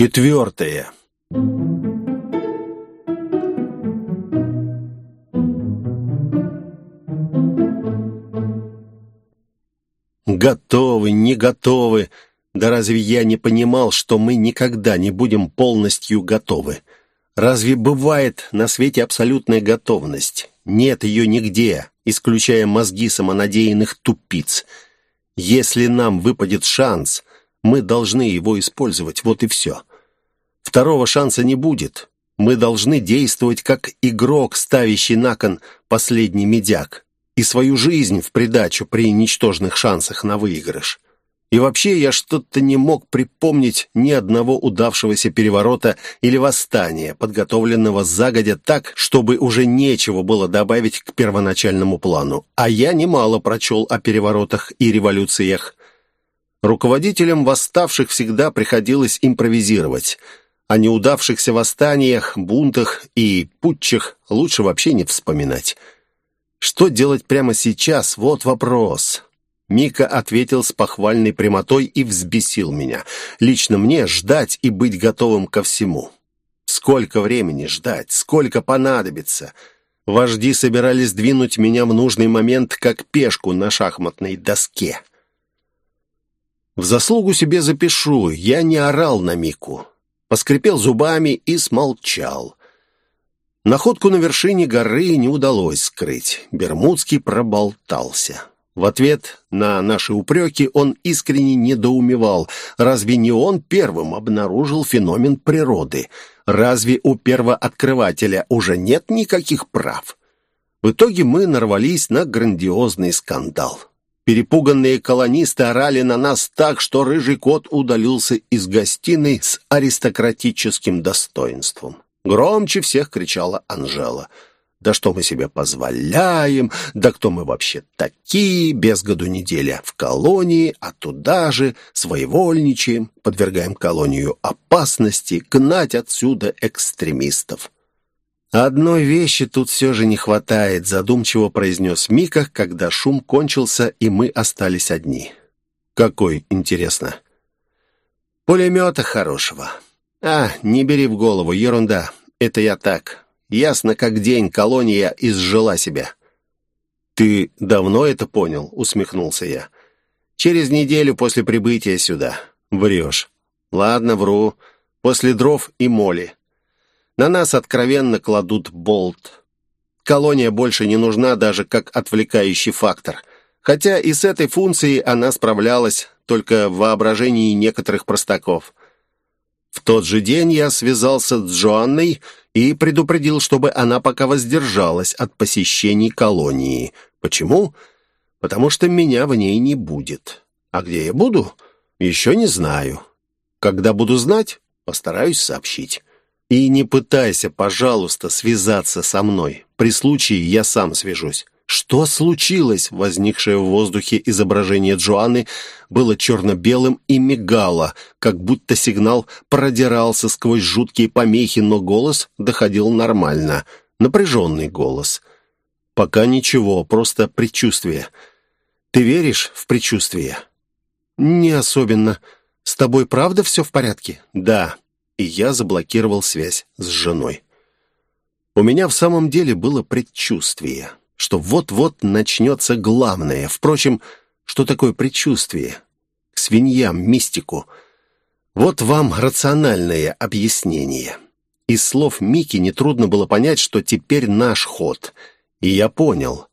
Четвертое. Готовы, не готовы. Да разве я не понимал, что мы никогда не будем полностью готовы? Разве бывает на свете абсолютная готовность? Нет ее нигде, исключая мозги самонадеянных тупиц. Если нам выпадет шанс, мы должны его использовать, вот и все. Второго шанса не будет. Мы должны действовать как игрок, ставящий на кон последний медяк, и свою жизнь в придачу при ничтожных шансах на выигрыш. И вообще я что-то не мог припомнить ни одного удавшегося переворота или восстания, подготовленного загодя так, чтобы уже нечего было добавить к первоначальному плану. А я немало прочел о переворотах и революциях. Руководителям восставших всегда приходилось импровизировать. О неудавшихся восстаниях, бунтах и путчах лучше вообще не вспоминать. Что делать прямо сейчас? Вот вопрос. Мика ответил с похвальной прямотой и взбесил меня. Лично мне ждать и быть готовым ко всему. Сколько времени ждать? Сколько понадобится? Вожди собирались двинуть меня в нужный момент, как пешку на шахматной доске. В заслугу себе запишу, я не орал на Мику. Поскрипел зубами и смолчал. Находку на вершине горы не удалось скрыть. Бермудский проболтался. В ответ на наши упреки он искренне недоумевал. Разве не он первым обнаружил феномен природы? Разве у первооткрывателя уже нет никаких прав? В итоге мы нарвались на грандиозный скандал. Перепуганные колонисты орали на нас так, что рыжий кот удалился из гостиной с аристократическим достоинством. Громче всех кричала Анжела — да что мы себе позволяем? Да кто мы вообще такие? Без году неделя в колонии, а туда же своевольничаем, подвергаем колонию опасности, гнать отсюда экстремистов. «Одной вещи тут все же не хватает», — задумчиво произнес Мика, когда шум кончился, и мы остались одни. «Какой, интересно?» «Пулемета хорошего». «А, не бери в голову, ерунда. Это я так, Ясно как день, колония изжила себя. «Ты давно это понял?» — усмехнулся я. «Через неделю после прибытия сюда. Врешь». «Ладно, вру. После дров и моли. На нас откровенно кладут болт. Колония больше не нужна даже как отвлекающий фактор. Хотя и с этой функцией она справлялась только в воображении некоторых простаков. В тот же день я связался с Джоанной и предупредил, чтобы она пока воздержалась от посещений колонии. Почему? Потому что меня в ней не будет. А где я буду? Еще не знаю. Когда буду знать, постараюсь сообщить. И не пытайся, пожалуйста, связаться со мной. При случае я сам свяжусь. Что случилось? Возникшее в воздухе изображение Джоанны было черно-белым и мигало, как будто сигнал продирался сквозь жуткие помехи, но голос доходил нормально. Напряженный голос. «Пока ничего, просто предчувствие. Ты веришь в предчувствие?» «Не особенно. С тобой правда все в порядке?» «Да». И я заблокировал связь с женой. У меня в самом деле было предчувствие что вот-вот начнется главное. Впрочем, что такое предчувствие? К свиньям, мистику. Вот вам рациональное объяснение. Из слов Мики нетрудно было понять, что теперь наш ход. И я понял.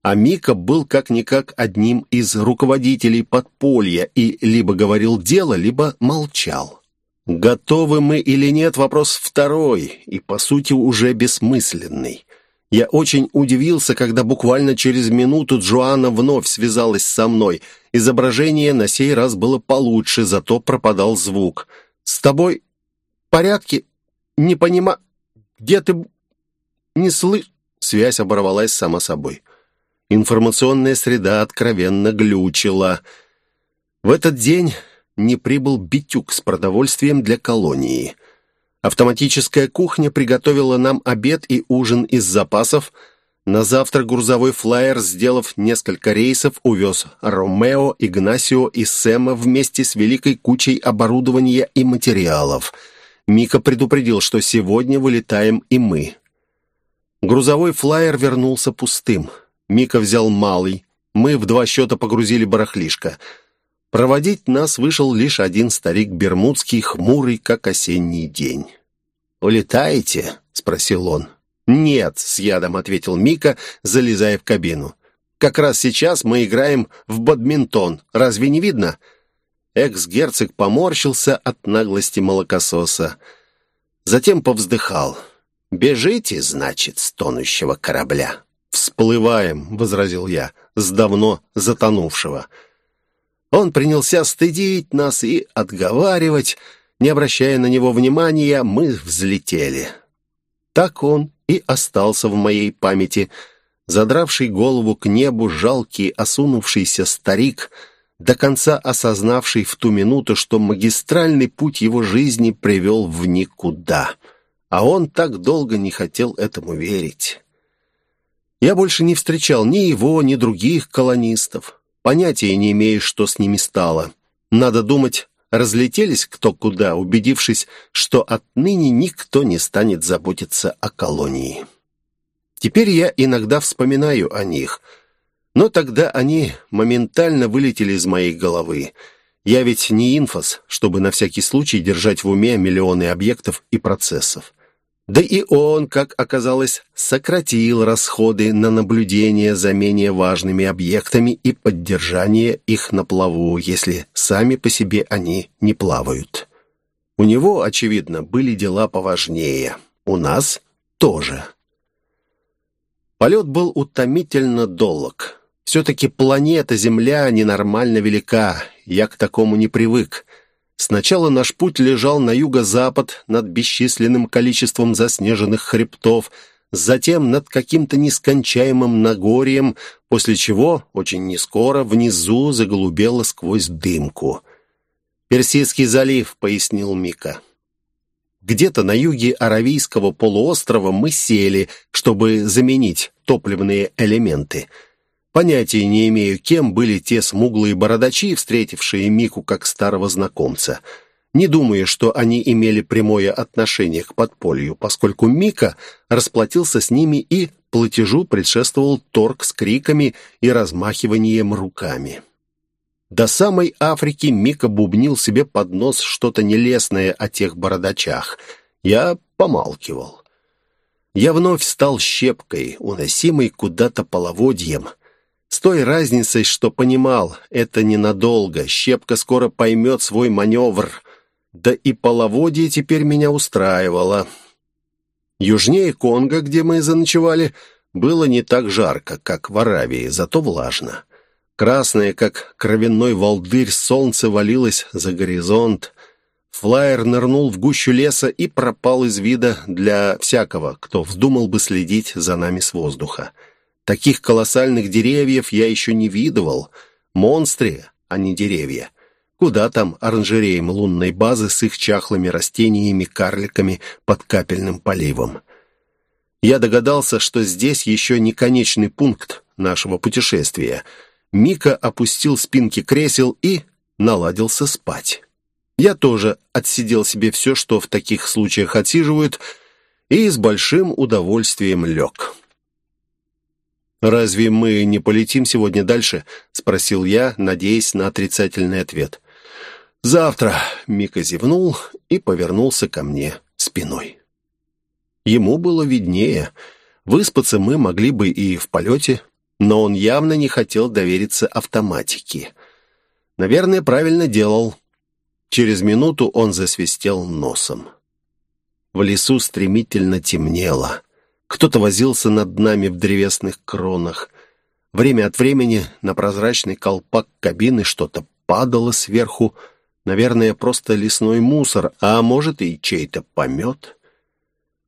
А Мика был как-никак одним из руководителей подполья и либо говорил дело, либо молчал. Готовы мы или нет, вопрос второй и, по сути, уже бессмысленный. Я очень удивился, когда буквально через минуту Джоанна вновь связалась со мной. Изображение на сей раз было получше, зато пропадал звук. «С тобой в порядке? Не понима... Где ты... Не слыш...» Связь оборвалась сама собой. Информационная среда откровенно глючила. В этот день не прибыл Битюк с продовольствием для колонии. Автоматическая кухня приготовила нам обед и ужин из запасов. На завтра грузовой флайер, сделав несколько рейсов, увез Ромео, Игнасио и Сэма вместе с великой кучей оборудования и материалов – Мика предупредил, что сегодня вылетаем и мы. Грузовой флайер вернулся пустым. Мика взял малый. Мы в два счета погрузили барахлишко. Проводить нас вышел лишь один старик Бермудский, хмурый, как осенний день. «Улетаете?» — спросил он. «Нет», — с ядом ответил Мика, залезая в кабину. «Как раз сейчас мы играем в бадминтон. Разве не видно?» Экс-герцог поморщился от наглости молокососа. Затем повздыхал. «Бежите, значит, с тонущего корабля». «Всплываем», — возразил я, — «с давно затонувшего». Он принялся стыдить нас и отговаривать. Не обращая на него внимания, мы взлетели. Так он и остался в моей памяти. Задравший голову к небу жалкий, осунувшийся старик, до конца осознавший в ту минуту, что магистральный путь его жизни привел в никуда. А он так долго не хотел этому верить. Я больше не встречал ни его, ни других колонистов. Понятия не имею, что с ними стало. Надо думать, разлетелись кто куда, убедившись, что отныне никто не станет заботиться о колонии. Теперь я иногда вспоминаю о них, но тогда они моментально вылетели из моей головы. Я ведь не инфос, чтобы на всякий случай держать в уме миллионы объектов и процессов. Да и он, как оказалось, сократил расходы на наблюдение за менее важными объектами и поддержание их на плаву, если сами по себе они не плавают. У него, очевидно, были дела поважнее. У нас тоже. Полет был утомительно долг. Все-таки планета Земля ненормально велика. Я к такому не привык. Сначала наш путь лежал на юго-запад над бесчисленным количеством заснеженных хребтов, затем над каким-то нескончаемым Нагорьем, после чего, очень нескоро, внизу заголубело сквозь дымку. «Персидский залив», — пояснил Мика. Где-то на юге Аравийского полуострова мы сели, чтобы заменить топливные элементы — Понятия не имею, кем были те смуглые бородачи, встретившие Мику как старого знакомца. Не думаю, что они имели прямое отношение к подполью, поскольку Мика расплатился с ними и платежу предшествовал торг с криками и размахиванием руками. До самой Африки Мика бубнил себе под нос что-то нелестное о тех бородачах. Я помалкивал. Я вновь стал щепкой, уносимой куда-то половодьем — с той разницей, что понимал, это ненадолго, щепка скоро поймет свой маневр. Да и половодье теперь меня устраивало. Южнее Конго, где мы заночевали, было не так жарко, как в Аравии, зато влажно. Красное, как кровяной волдырь, солнце валилось за горизонт. Флайер нырнул в гущу леса и пропал из вида для всякого, кто вздумал бы следить за нами с воздуха. Таких колоссальных деревьев я еще не видывал. Монстры, а не деревья. Куда там оранжереям лунной базы с их чахлыми растениями, карликами под капельным поливом? Я догадался, что здесь еще не конечный пункт нашего путешествия. Мика опустил спинки кресел и наладился спать. Я тоже отсидел себе все, что в таких случаях отсиживают, и с большим удовольствием лег. «Разве мы не полетим сегодня дальше?» — спросил я, надеясь на отрицательный ответ. «Завтра», — Мика зевнул и повернулся ко мне спиной. Ему было виднее. Выспаться мы могли бы и в полете, но он явно не хотел довериться автоматике. Наверное, правильно делал. Через минуту он засвистел носом. В лесу стремительно темнело. Кто-то возился над нами в древесных кронах. Время от времени на прозрачный колпак кабины что-то падало сверху. Наверное, просто лесной мусор, а может и чей-то помет.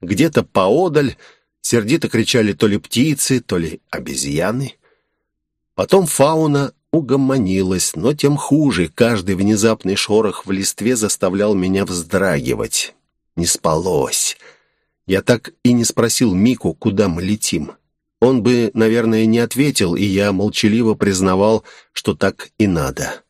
Где-то поодаль сердито кричали то ли птицы, то ли обезьяны. Потом фауна угомонилась, но тем хуже. Каждый внезапный шорох в листве заставлял меня вздрагивать. Не спалось. Я так и не спросил Мику, куда мы летим. Он бы, наверное, не ответил, и я молчаливо признавал, что так и надо.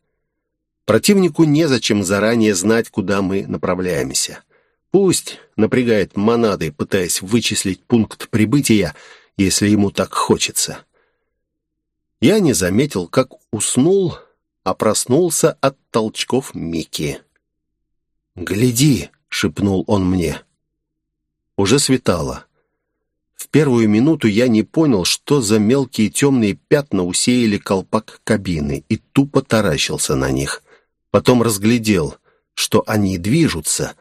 Противнику незачем заранее знать, куда мы направляемся. Пусть напрягает монады, пытаясь вычислить пункт прибытия, если ему так хочется. Я не заметил, как уснул, а проснулся от толчков Мики. «Гляди!» — шепнул он мне. Уже светало. В первую минуту я не понял, что за мелкие темные пятна усеяли колпак кабины, и тупо таращился на них. Потом разглядел, что они движутся,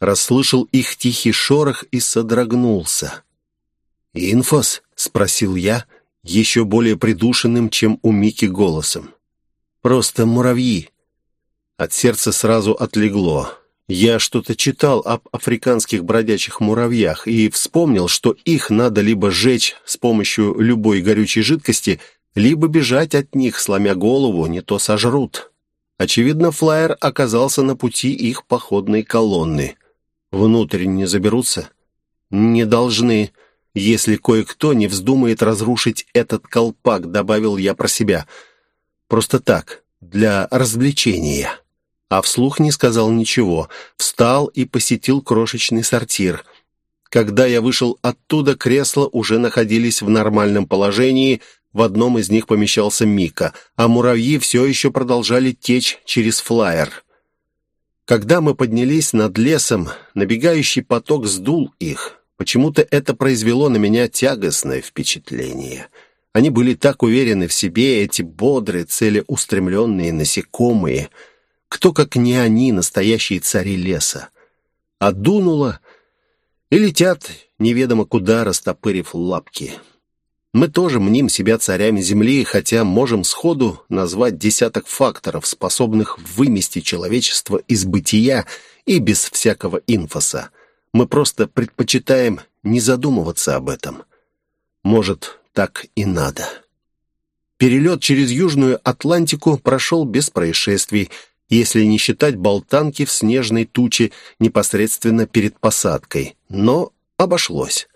расслышал их тихий шорох и содрогнулся. «Инфос?» — спросил я, еще более придушенным, чем у Мики голосом. «Просто муравьи». От сердца сразу отлегло. Я что-то читал об африканских бродячих муравьях и вспомнил, что их надо либо сжечь с помощью любой горючей жидкости, либо бежать от них, сломя голову, не то сожрут. Очевидно, флайер оказался на пути их походной колонны. Внутрь не заберутся? Не должны, если кое-кто не вздумает разрушить этот колпак, добавил я про себя. Просто так, для развлечения а вслух не сказал ничего. Встал и посетил крошечный сортир. Когда я вышел оттуда, кресла уже находились в нормальном положении, в одном из них помещался Мика, а муравьи все еще продолжали течь через флайер. Когда мы поднялись над лесом, набегающий поток сдул их. Почему-то это произвело на меня тягостное впечатление. Они были так уверены в себе, эти бодрые, целеустремленные насекомые — кто, как не они, настоящие цари леса? А дунуло и летят неведомо куда, растопырив лапки. Мы тоже мним себя царями земли, хотя можем сходу назвать десяток факторов, способных вымести человечество из бытия и без всякого инфоса. Мы просто предпочитаем не задумываться об этом. Может, так и надо. Перелет через Южную Атлантику прошел без происшествий, если не считать болтанки в снежной туче непосредственно перед посадкой. Но обошлось.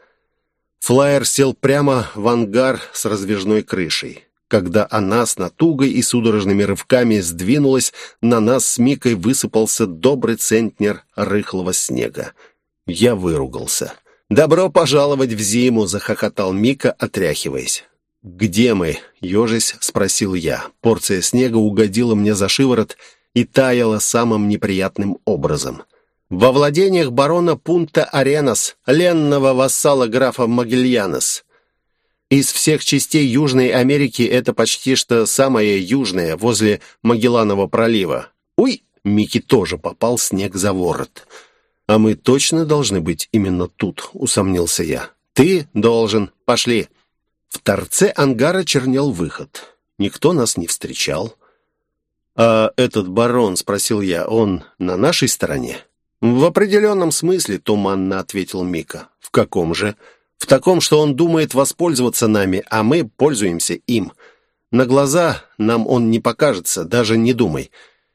Флайер сел прямо в ангар с раздвижной крышей. Когда она с натугой и судорожными рывками сдвинулась, на нас с Микой высыпался добрый центнер рыхлого снега. Я выругался. «Добро пожаловать в зиму!» — захохотал Мика, отряхиваясь. «Где мы?» — ежась спросил я. Порция снега угодила мне за шиворот — и таяла самым неприятным образом. Во владениях барона Пунта Аренас, ленного вассала графа Магельянос. Из всех частей Южной Америки это почти что самое южное, возле Магелланова пролива. Уй, Микки тоже попал снег за ворот. «А мы точно должны быть именно тут?» — усомнился я. «Ты должен. Пошли». В торце ангара чернел выход. Никто нас не встречал. «А этот барон, — спросил я, — он на нашей стороне?» «В определенном смысле», — туманно ответил Мика. «В каком же?» «В таком, что он думает воспользоваться нами, а мы пользуемся им. На глаза нам он не покажется, даже не думай.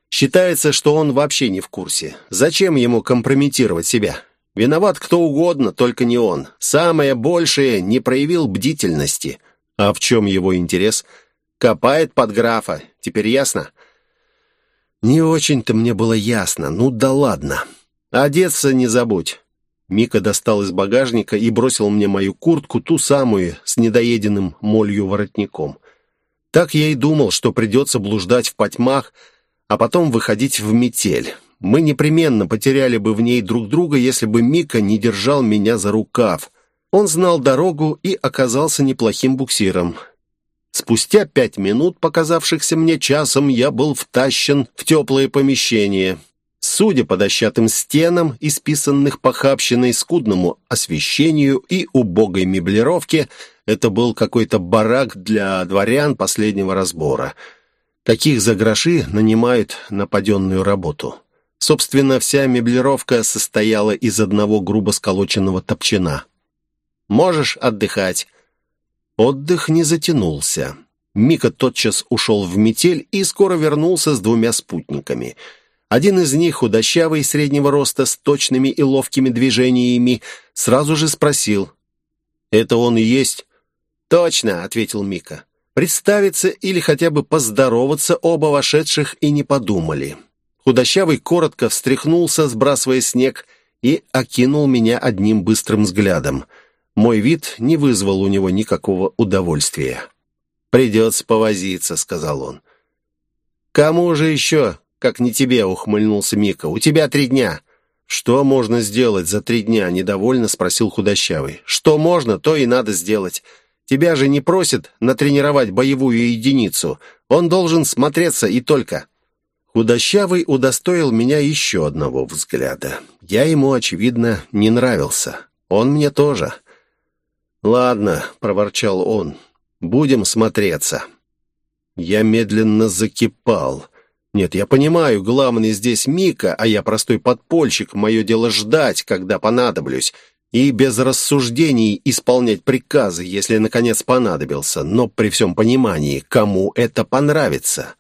Считается, что он вообще не в курсе. Зачем ему компрометировать себя? Виноват кто угодно, только не он. Самое большее не проявил бдительности. А в чем его интерес? Копает под графа. Теперь ясно?» Не очень-то мне было ясно. Ну да ладно. Одеться не забудь. Мика достал из багажника и бросил мне мою куртку, ту самую, с недоеденным молью воротником. Так я и думал, что придется блуждать в потьмах, а потом выходить в метель. Мы непременно потеряли бы в ней друг друга, если бы Мика не держал меня за рукав. Он знал дорогу и оказался неплохим буксиром. Спустя пять минут, показавшихся мне часом, я был втащен в теплое помещение. Судя по дощатым стенам, исписанных похабщиной, скудному освещению и убогой меблировке, это был какой-то барак для дворян последнего разбора. Таких за гроши нанимают на паденную работу. Собственно, вся меблировка состояла из одного грубо сколоченного топчина. «Можешь отдыхать», Отдых не затянулся. Мика тотчас ушел в метель и скоро вернулся с двумя спутниками. Один из них, худощавый, среднего роста, с точными и ловкими движениями, сразу же спросил. «Это он и есть?» «Точно», — ответил Мика. Представиться или хотя бы поздороваться оба вошедших и не подумали. Худощавый коротко встряхнулся, сбрасывая снег, и окинул меня одним быстрым взглядом. Мой вид не вызвал у него никакого удовольствия. «Придется повозиться», — сказал он. «Кому же еще, как не тебе?» — ухмыльнулся Мика. «У тебя три дня». «Что можно сделать за три дня?» — недовольно спросил худощавый. «Что можно, то и надо сделать. Тебя же не просят натренировать боевую единицу. Он должен смотреться и только». Худощавый удостоил меня еще одного взгляда. Я ему, очевидно, не нравился. Он мне тоже. «Ладно», — проворчал он, — «будем смотреться». Я медленно закипал. Нет, я понимаю, главный здесь Мика, а я простой подпольщик, мое дело ждать, когда понадоблюсь, и без рассуждений исполнять приказы, если, наконец, понадобился, но при всем понимании, кому это понравится».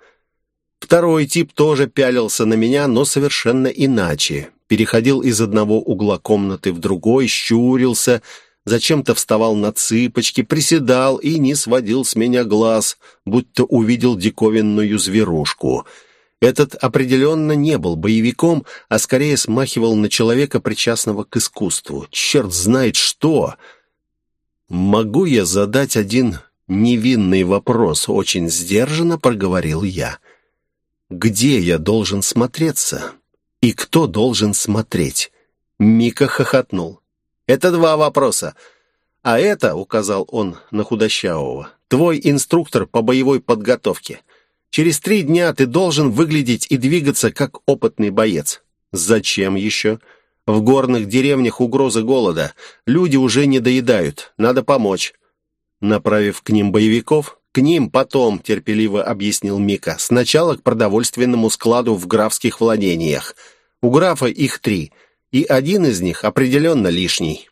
Второй тип тоже пялился на меня, но совершенно иначе. Переходил из одного угла комнаты в другой, щурился, зачем-то вставал на цыпочки, приседал и не сводил с меня глаз, будто увидел диковинную зверушку. Этот определенно не был боевиком, а скорее смахивал на человека, причастного к искусству. Черт знает что! «Могу я задать один невинный вопрос?» — очень сдержанно проговорил я. Где я должен смотреться? И кто должен смотреть? Мика хохотнул. Это два вопроса. А это, указал он на худощавого, твой инструктор по боевой подготовке. Через три дня ты должен выглядеть и двигаться как опытный боец. Зачем еще? В горных деревнях угроза голода. Люди уже не доедают. Надо помочь. Направив к ним боевиков, «К ним потом», — терпеливо объяснил Мика. «Сначала к продовольственному складу в графских владениях. У графа их три, и один из них определенно лишний.